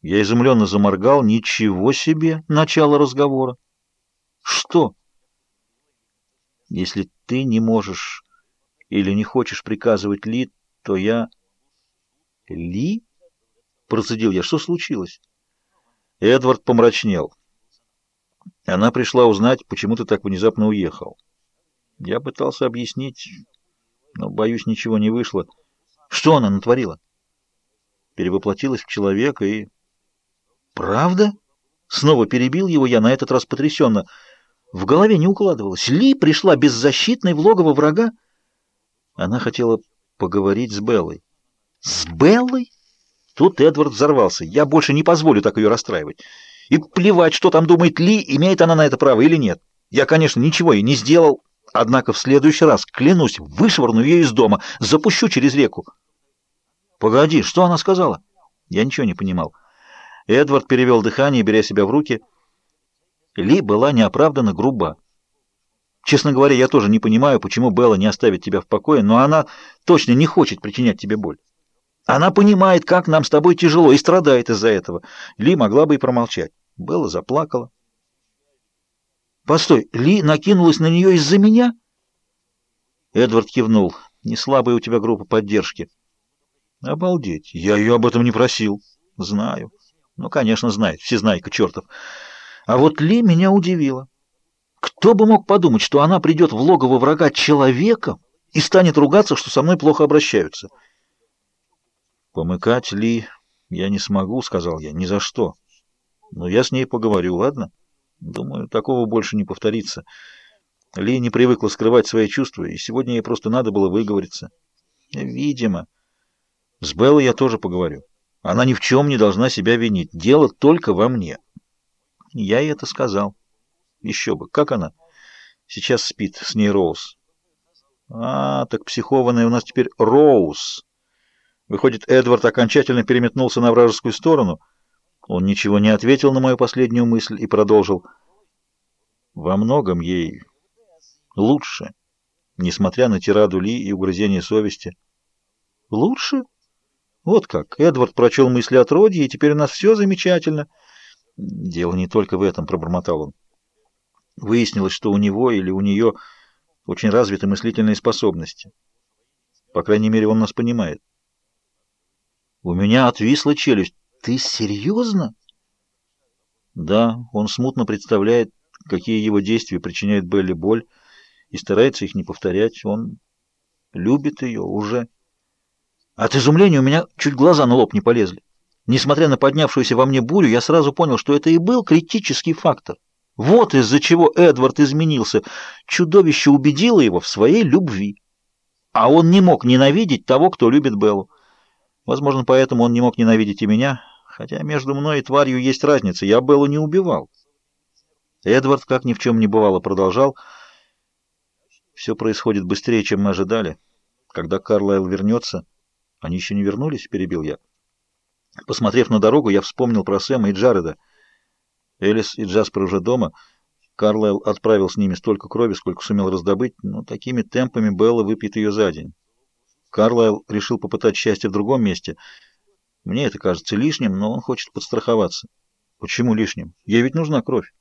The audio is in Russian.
Я изумленно заморгал. Ничего себе! Начало разговора. Что? Если ты не можешь или не хочешь приказывать Ли, то я... Ли? Процедил я. Что случилось? Эдвард помрачнел. Она пришла узнать, почему ты так внезапно уехал. Я пытался объяснить, но, боюсь, ничего не вышло. Что она натворила? Перевоплотилась в человека и... Правда? Снова перебил его я, на этот раз потрясенно. В голове не укладывалось. Ли пришла беззащитной в логово врага. Она хотела поговорить с Беллой. С Беллой? Тут Эдвард взорвался. Я больше не позволю так ее расстраивать. И плевать, что там думает Ли, имеет она на это право или нет. Я, конечно, ничего ей не сделал, однако в следующий раз, клянусь, вышвырну ее из дома, запущу через реку. Погоди, что она сказала? Я ничего не понимал. Эдвард перевел дыхание, беря себя в руки. Ли была неоправданно груба. Честно говоря, я тоже не понимаю, почему Белла не оставит тебя в покое, но она точно не хочет причинять тебе боль. Она понимает, как нам с тобой тяжело, и страдает из-за этого. Ли могла бы и промолчать. Белла заплакала. «Постой, Ли накинулась на нее из-за меня?» Эдвард кивнул. «Не слабая у тебя группа поддержки». «Обалдеть! Я ее об этом не просил». «Знаю». «Ну, конечно, знает. Всезнайка чертов». «А вот Ли меня удивила. Кто бы мог подумать, что она придет в логово врага человеком и станет ругаться, что со мной плохо обращаются?» «Помыкать Ли я не смогу», — сказал я, — «ни за что. Но я с ней поговорю, ладно? Думаю, такого больше не повторится. Ли не привыкла скрывать свои чувства, и сегодня ей просто надо было выговориться». «Видимо. С Беллой я тоже поговорю. Она ни в чем не должна себя винить. Дело только во мне». Я ей это сказал. Еще бы. Как она? Сейчас спит, с ней Роуз. А, так психованная у нас теперь Роуз. Выходит, Эдвард окончательно переметнулся на вражескую сторону. Он ничего не ответил на мою последнюю мысль и продолжил. Во многом ей лучше, несмотря на тираду Ли и угрызение совести. Лучше? Вот как. Эдвард прочел мысли от Роди, и теперь у нас все замечательно. Дело не только в этом, пробормотал он. Выяснилось, что у него или у нее очень развиты мыслительные способности. По крайней мере, он нас понимает. У меня отвисла челюсть. Ты серьезно? Да, он смутно представляет, какие его действия причиняют Белли боль, и старается их не повторять. Он любит ее уже. От изумления у меня чуть глаза на лоб не полезли. Несмотря на поднявшуюся во мне бурю, я сразу понял, что это и был критический фактор. Вот из-за чего Эдвард изменился. Чудовище убедило его в своей любви. А он не мог ненавидеть того, кто любит Беллу. Возможно, поэтому он не мог ненавидеть и меня, хотя между мной и тварью есть разница. Я Беллу не убивал. Эдвард, как ни в чем не бывало, продолжал. Все происходит быстрее, чем мы ожидали. Когда Карлайл вернется... Они еще не вернулись, перебил я. Посмотрев на дорогу, я вспомнил про Сэма и Джареда. Элис и Джаспер уже дома. Карлайл отправил с ними столько крови, сколько сумел раздобыть, но такими темпами Белла выпьет ее за день. Карлайл решил попытать счастье в другом месте. Мне это кажется лишним, но он хочет подстраховаться. Почему лишним? Ей ведь нужна кровь.